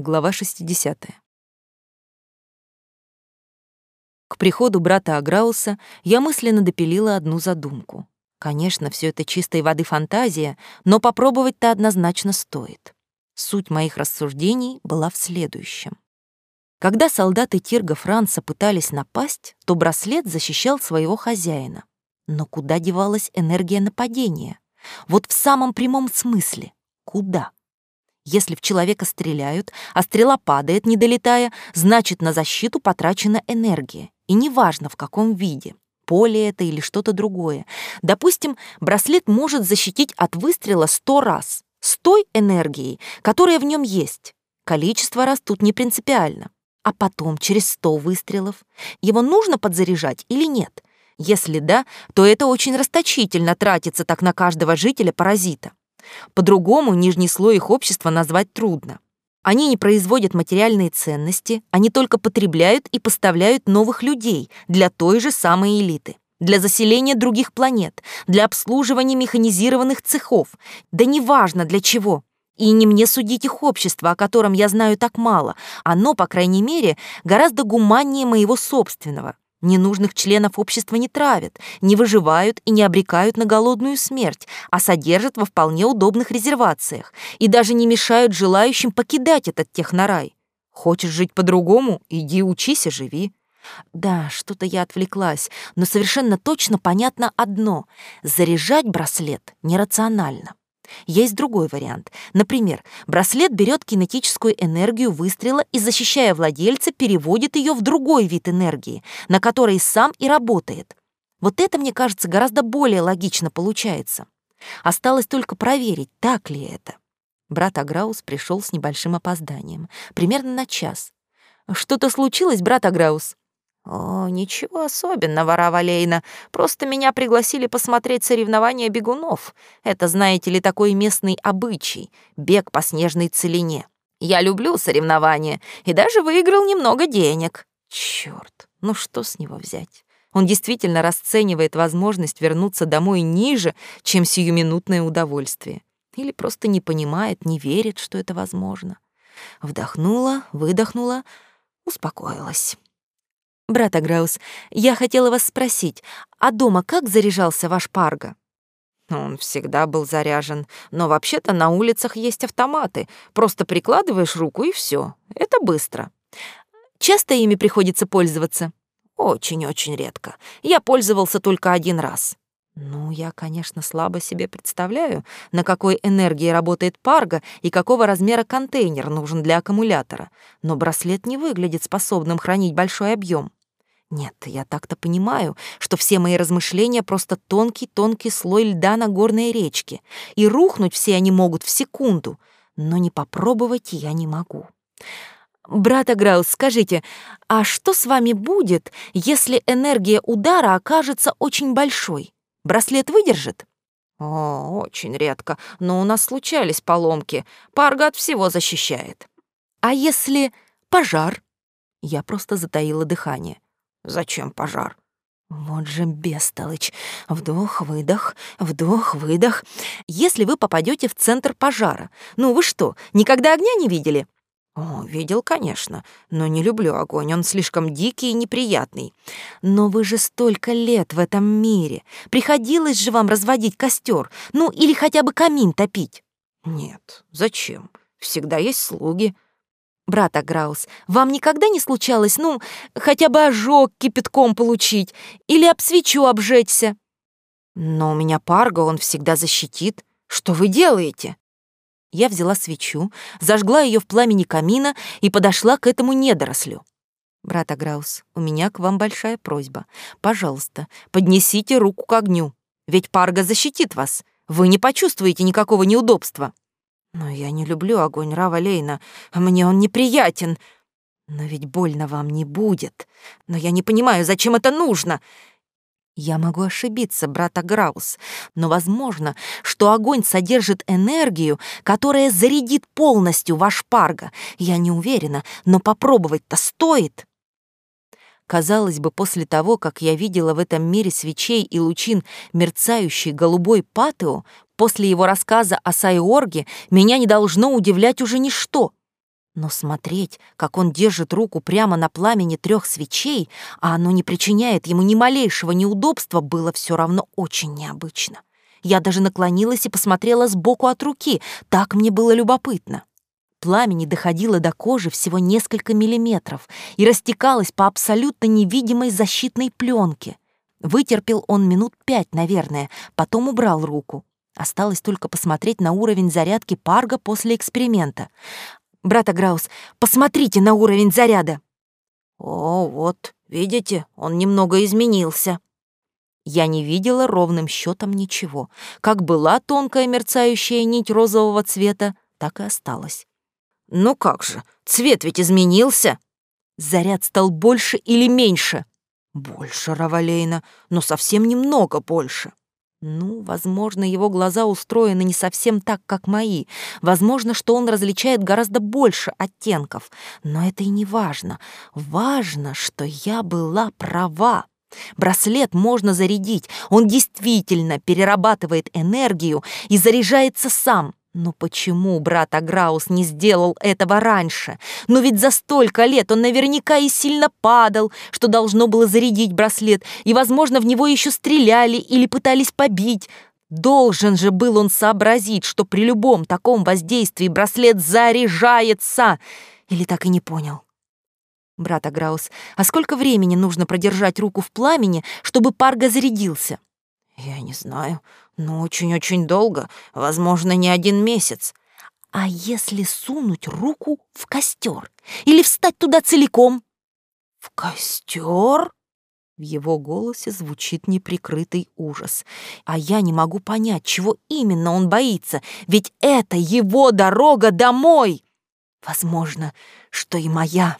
Глава 60. К приходу брата Аграуса я мысленно допилила одну задумку. Конечно, все это чистой воды фантазия, но попробовать-то однозначно стоит. Суть моих рассуждений была в следующем. Когда солдаты Тирга Франца пытались напасть, то браслет защищал своего хозяина. Но куда девалась энергия нападения? Вот в самом прямом смысле. Куда? Если в человека стреляют, а стрела падает, не долетая, значит, на защиту потрачена энергия. И неважно, в каком виде. Поле это или что-то другое. Допустим, браслет может защитить от выстрела сто раз. С той энергией, которая в нем есть. Количество раз тут не принципиально. А потом, через сто выстрелов, его нужно подзаряжать или нет? Если да, то это очень расточительно тратится так на каждого жителя-паразита. По-другому нижний слой их общества назвать трудно. Они не производят материальные ценности, они только потребляют и поставляют новых людей для той же самой элиты, для заселения других планет, для обслуживания механизированных цехов, да неважно для чего. И не мне судить их общество, о котором я знаю так мало, оно, по крайней мере, гораздо гуманнее моего собственного. Ненужных членов общества не травят, не выживают и не обрекают на голодную смерть, а содержат во вполне удобных резервациях и даже не мешают желающим покидать этот технорай. Хочешь жить по-другому? Иди учись и живи. Да, что-то я отвлеклась, но совершенно точно понятно одно — заряжать браслет нерационально. Есть другой вариант. Например, браслет берет кинетическую энергию выстрела и, защищая владельца, переводит ее в другой вид энергии, на которой сам и работает. Вот это, мне кажется, гораздо более логично получается. Осталось только проверить, так ли это. Брат Аграус пришел с небольшим опозданием, примерно на час. «Что-то случилось, брат Аграус?» «О, ничего особенного, Равалейна. Просто меня пригласили посмотреть соревнования бегунов. Это, знаете ли, такой местный обычай — бег по снежной целине. Я люблю соревнования и даже выиграл немного денег». Черт, ну что с него взять? Он действительно расценивает возможность вернуться домой ниже, чем сиюминутное удовольствие. Или просто не понимает, не верит, что это возможно. Вдохнула, выдохнула, успокоилась. «Брат Аграус, я хотела вас спросить, а дома как заряжался ваш парго?» Он всегда был заряжен, но вообще-то на улицах есть автоматы. Просто прикладываешь руку и все. Это быстро. Часто ими приходится пользоваться? Очень-очень редко. Я пользовался только один раз. Ну, я, конечно, слабо себе представляю, на какой энергии работает парго и какого размера контейнер нужен для аккумулятора. Но браслет не выглядит способным хранить большой объем. Нет, я так-то понимаю, что все мои размышления просто тонкий-тонкий слой льда на горной речке, и рухнуть все они могут в секунду, но не попробовать я не могу. Брат Аграус, скажите, а что с вами будет, если энергия удара окажется очень большой? Браслет выдержит? О, очень редко, но у нас случались поломки. Парга от всего защищает. А если пожар? Я просто затаила дыхание. Зачем пожар? Вот же бестолочь. Вдох-выдох, вдох-выдох. Если вы попадете в центр пожара, ну вы что, никогда огня не видели? О, видел, конечно, но не люблю огонь, он слишком дикий и неприятный. Но вы же столько лет в этом мире. Приходилось же вам разводить костер, ну или хотя бы камин топить. Нет, зачем? Всегда есть слуги брат Аграус, вам никогда не случалось, ну, хотя бы ожог кипятком получить или об свечу обжечься? Но у меня парга, он всегда защитит. Что вы делаете? Я взяла свечу, зажгла ее в пламени камина и подошла к этому недорослю. «Брат Аграус, у меня к вам большая просьба. Пожалуйста, поднесите руку к огню, ведь парга защитит вас. Вы не почувствуете никакого неудобства». Но я не люблю огонь Рава Лейна, мне он неприятен. Но ведь больно вам не будет. Но я не понимаю, зачем это нужно. Я могу ошибиться, брат Аграус, но возможно, что огонь содержит энергию, которая зарядит полностью ваш парго. Я не уверена, но попробовать-то стоит. Казалось бы, после того, как я видела в этом мире свечей и лучин мерцающий голубой патео, после его рассказа о Сайорге меня не должно удивлять уже ничто. Но смотреть, как он держит руку прямо на пламени трех свечей, а оно не причиняет ему ни малейшего неудобства, было все равно очень необычно. Я даже наклонилась и посмотрела сбоку от руки, так мне было любопытно. Пламя не доходило до кожи всего несколько миллиметров и растекалось по абсолютно невидимой защитной пленке. Вытерпел он минут пять, наверное, потом убрал руку. Осталось только посмотреть на уровень зарядки Парга после эксперимента. «Брат Аграус, посмотрите на уровень заряда!» «О, вот, видите, он немного изменился». Я не видела ровным счетом ничего. Как была тонкая мерцающая нить розового цвета, так и осталась. «Ну как же, цвет ведь изменился!» «Заряд стал больше или меньше?» «Больше, Равалейна, но совсем немного больше». Ну, возможно, его глаза устроены не совсем так, как мои. Возможно, что он различает гораздо больше оттенков. Но это и не важно. Важно, что я была права. Браслет можно зарядить. Он действительно перерабатывает энергию и заряжается сам. Но почему брат Аграус не сделал этого раньше? Но ведь за столько лет он наверняка и сильно падал, что должно было зарядить браслет, и, возможно, в него еще стреляли или пытались побить. Должен же был он сообразить, что при любом таком воздействии браслет заряжается. Или так и не понял? Брат Аграус, а сколько времени нужно продержать руку в пламени, чтобы парга зарядился? Я не знаю, но очень-очень долго, возможно, не один месяц. А если сунуть руку в костер или встать туда целиком? В костер? В его голосе звучит неприкрытый ужас. А я не могу понять, чего именно он боится, ведь это его дорога домой. Возможно, что и моя.